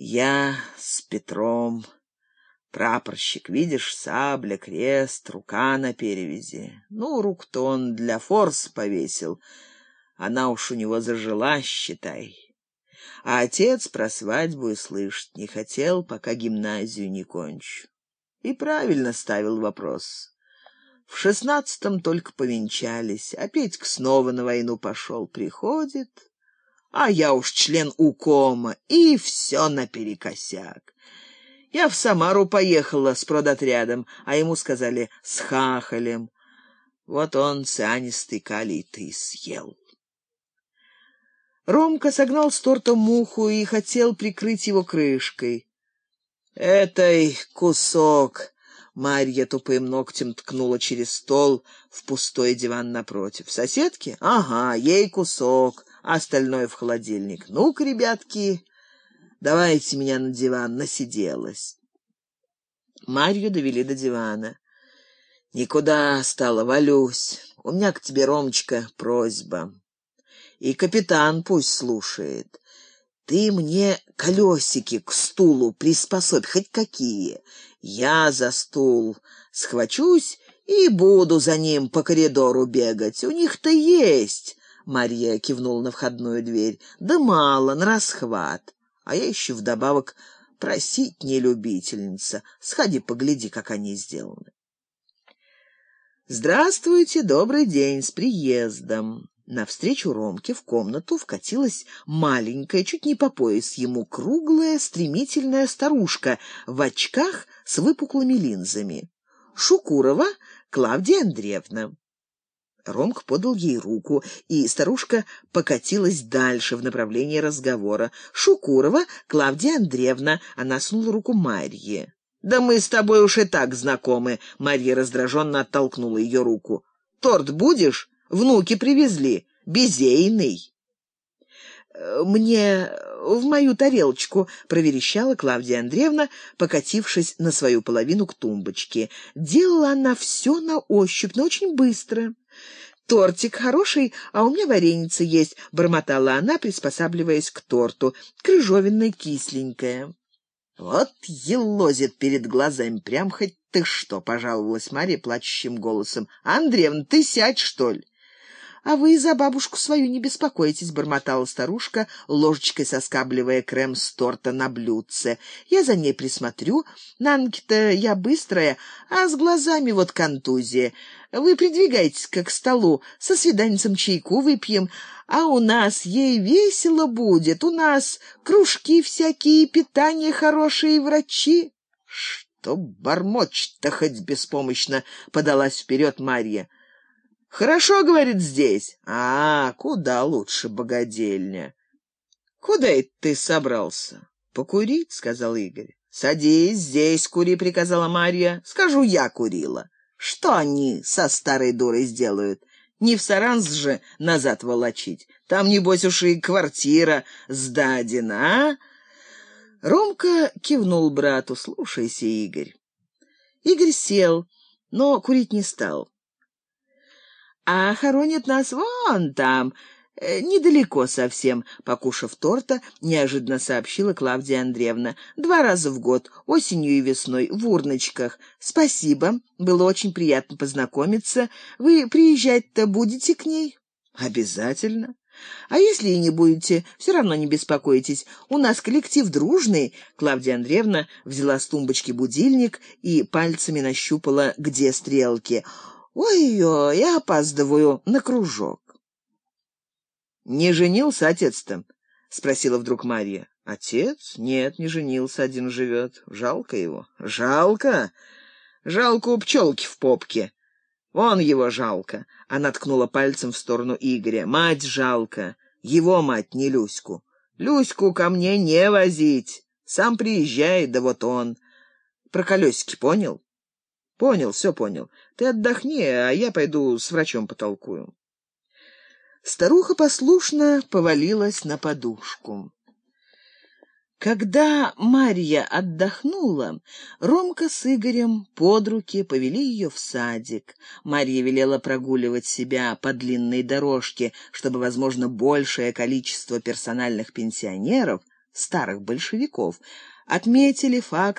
Я с Петром. Прапорщик, видишь, сабля, крест, рука на перевязи. Ну, рук-то он для форс повесил. Она уж у него зажила, считай. А отец про свадьбу и слышать не хотел, пока гимназию не кончу. И правильно ставил вопрос. В шестнадцатом только повенчались, а Петька снова на войну пошел. Приходит, а я уж член укома, и все наперекосяк. Я в Самару поехала с продотрядом, а ему сказали с хахалем. Вот он цианистый калий ты съел. Ромка согнал с торта муху и хотел прикрыть его крышкой. «Этой кусок!» Марья тупым ногтем ткнула через стол в пустой диван напротив. «Соседки? Ага, ей кусок, остальное в холодильник. Ну-ка, ребятки, давайте меня на диван, насиделась». Марью довели до дивана. «Никуда стала, валюсь. У меня к тебе, Ромочка, просьба. И капитан пусть слушает. Ты мне колесики к стулу приспособь, хоть какие. Я за стул схвачусь и буду за ним по коридору бегать. У них-то есть. Мария кивнула на входную дверь. Да мало, на расхват. А я еще вдобавок просить не любительница. Сходи, погляди, как они сделаны. Здравствуйте, добрый день, с приездом. Навстречу Ромке в комнату вкатилась маленькая, чуть не по пояс ему, круглая, стремительная старушка в очках с выпуклыми линзами. Шукурова Клавдия Андреевна. Ромк подал ей руку, и старушка покатилась дальше в направлении разговора. «Шукурова Клавдия Андреевна», — она сунула руку Марье. «Да мы с тобой уж и так знакомы», — Марья раздраженно оттолкнула ее руку. «Торт будешь?» Внуки привезли, безейный. «Мне в мою тарелочку», — проверещала Клавдия Андреевна, покатившись на свою половину к тумбочке. Делала она все на ощупь, но очень быстро. «Тортик хороший, а у меня вареница есть», — бормотала она, приспосабливаясь к торту. «Крыжовенная кисленькая». «Вот елозит перед глазами, прям хоть ты что», — пожаловалась Мария плачущим голосом. «Андреевна, ты сядь, что ли?» «А вы за бабушку свою не беспокойтесь», — бормотала старушка, ложечкой соскабливая крем с торта на блюдце. «Я за ней присмотрю. Нанки-то я быстрая, а с глазами вот контузия. Вы придвигайтесь-ка к столу, со свиданницем чайку выпьем, а у нас ей весело будет. У нас кружки всякие, питание хорошие, врачи». «Что бормочет-то хоть беспомощно?» — подалась вперед Марья. Хорошо, говорит, здесь. А, куда лучше богадельня. Куда это ты собрался? Покурить, сказал Игорь. Садись, здесь кури, приказала Марья. Скажу, я курила. Что они со старой дурой сделают? Не в Саранс же назад волочить. Там, небось, уж и квартира сдадена, а? Ромка кивнул брату. «Слушайся, Игорь». Игорь сел, но курить не стал а хоронят нас вон там, э, недалеко совсем, покушав торта, неожиданно сообщила Клавдия Андреевна. Два раза в год, осенью и весной, в урночках. Спасибо, было очень приятно познакомиться. Вы приезжать-то будете к ней? Обязательно. А если и не будете, все равно не беспокойтесь. У нас коллектив дружный. Клавдия Андреевна взяла с тумбочки будильник и пальцами нащупала, где стрелки. Ой-ой, я опаздываю на кружок. Не женился отец-то? спросила вдруг Марья. Отец? Нет, не женился, один живет. Жалко его. Жалко? Жалко у пчелки в попке. Вон его жалко. Она ткнула пальцем в сторону Игоря. Мать жалко. Его мать, не Люську. Люську ко мне не возить. Сам приезжает, да вот он. Про колесики понял? Понял, все понял. Ты отдохни, а я пойду с врачом потолкую. Старуха послушно повалилась на подушку. Когда Марья отдохнула, Ромка с Игорем под руки повели ее в садик. Марья велела прогуливать себя по длинной дорожке, чтобы, возможно, большее количество персональных пенсионеров старых большевиков, отметили факт